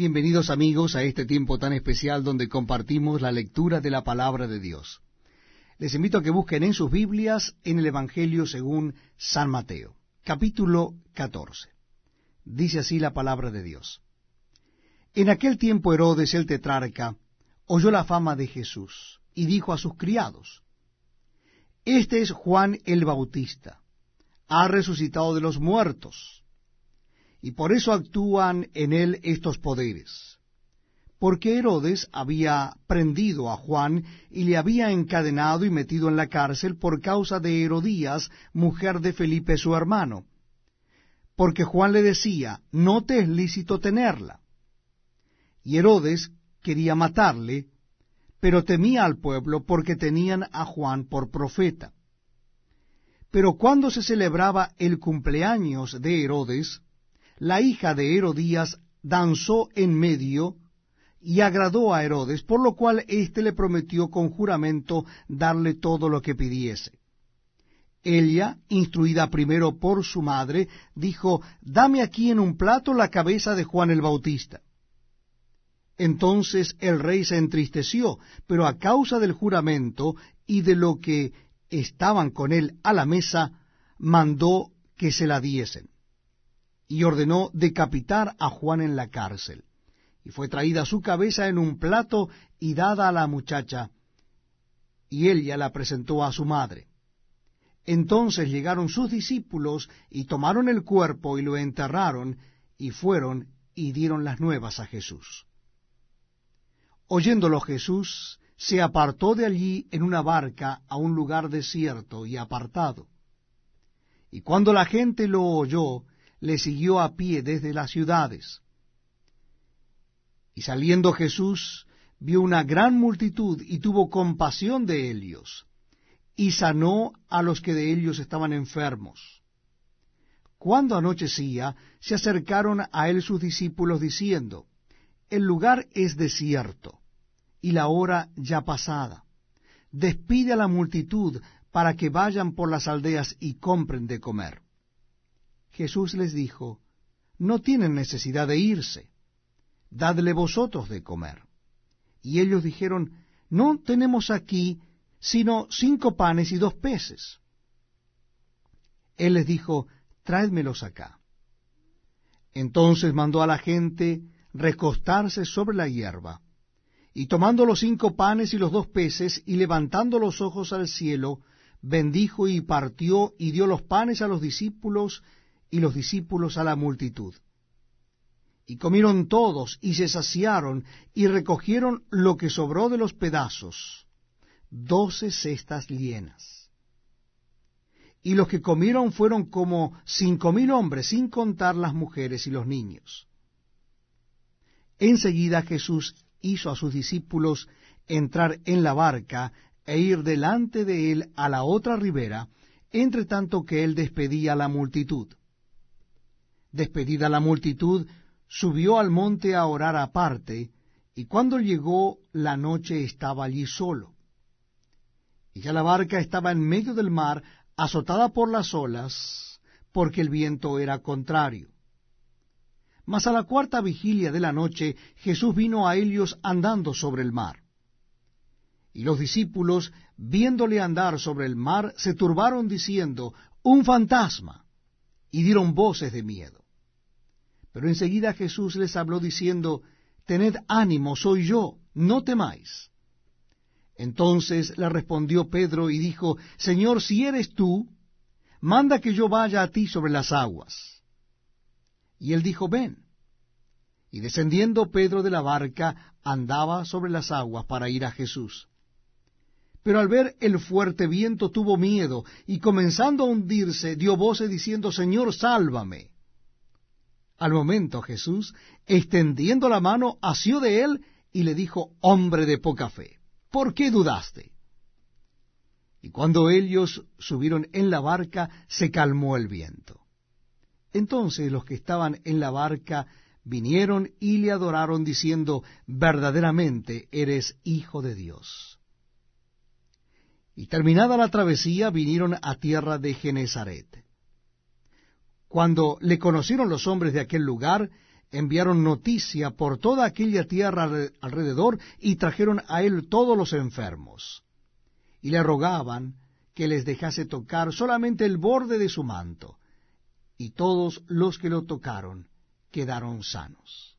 Bienvenidos amigos a este tiempo tan especial donde compartimos la lectura de la palabra de Dios. Les invito a que busquen en sus Biblias en el Evangelio según San Mateo, capítulo 14. Dice así la palabra de Dios. En aquel tiempo Herodes el tetrarca oyó la fama de Jesús y dijo a sus criados, Este es Juan el Bautista, ha resucitado de los muertos, y por eso actúan en él estos poderes porque Herodes había prendido a Juan y le había encadenado y metido en la cárcel por causa de Herodías, mujer de Felipe su hermano, porque Juan le decía, no te es lícito tenerla. Y Herodes quería matarle, pero temía al pueblo porque tenían a Juan por profeta. Pero cuando se celebraba el cumpleaños de Herodes, la hija de Herodías danzó en medio y agradó a Herodes, por lo cual éste le prometió con juramento darle todo lo que pidiese. Ella, instruida primero por su madre, dijo, Dame aquí en un plato la cabeza de Juan el Bautista. Entonces el rey se entristeció, pero a causa del juramento y de lo que estaban con él a la mesa, mandó que se la diesen, y ordenó decapitar a Juan en la cárcel y fue traída su cabeza en un plato y dada a la muchacha, y ella la presentó a su madre. Entonces llegaron sus discípulos y tomaron el cuerpo y lo enterraron, y fueron y dieron las nuevas a Jesús. Oyéndolo Jesús, se apartó de allí en una barca a un lugar desierto y apartado. Y cuando la gente lo oyó, le siguió a pie desde las ciudades y saliendo Jesús vio una gran multitud y tuvo compasión de ellos, y sanó a los que de ellos estaban enfermos. Cuando anochecía, se acercaron a él sus discípulos diciendo, El lugar es desierto, y la hora ya pasada. Despide a la multitud para que vayan por las aldeas y compren de comer. Jesús les dijo, No tienen necesidad de irse dadle vosotros de comer. Y ellos dijeron, no tenemos aquí sino cinco panes y dos peces. Él les dijo, tráedmelos acá. Entonces mandó a la gente recostarse sobre la hierba, y tomando los cinco panes y los dos peces, y levantando los ojos al cielo, bendijo y partió y dio los panes a los discípulos y los discípulos a la multitud. Y comieron todos, y se saciaron, y recogieron lo que sobró de los pedazos, doce cestas llenas. Y los que comieron fueron como cinco mil hombres, sin contar las mujeres y los niños. Enseguida Jesús hizo a sus discípulos entrar en la barca e ir delante de él a la otra ribera, entre tanto que él despedía a la multitud. Despedida la multitud, subió al monte a orar aparte, y cuando llegó la noche estaba allí solo. Y ya la barca estaba en medio del mar, azotada por las olas, porque el viento era contrario. Mas a la cuarta vigilia de la noche Jesús vino a ellos andando sobre el mar. Y los discípulos, viéndole andar sobre el mar, se turbaron diciendo, Un fantasma, y dieron voces de miedo. Pero enseguida Jesús les habló diciendo, Tened ánimo, soy yo, no temáis. Entonces le respondió Pedro y dijo, Señor, si eres tú, manda que yo vaya a ti sobre las aguas. Y él dijo, Ven. Y descendiendo Pedro de la barca, andaba sobre las aguas para ir a Jesús. Pero al ver el fuerte viento tuvo miedo, y comenzando a hundirse, dio voces diciendo, Señor, sálvame. Al momento Jesús, extendiendo la mano, asió de él y le dijo, hombre de poca fe, ¿por qué dudaste? Y cuando ellos subieron en la barca, se calmó el viento. Entonces los que estaban en la barca vinieron y le adoraron diciendo, verdaderamente eres hijo de Dios. Y terminada la travesía vinieron a tierra de Genezaret. Cuando le conocieron los hombres de aquel lugar, enviaron noticia por toda aquella tierra alrededor y trajeron a él todos los enfermos. Y le rogaban que les dejase tocar solamente el borde de su manto. Y todos los que lo tocaron quedaron sanos.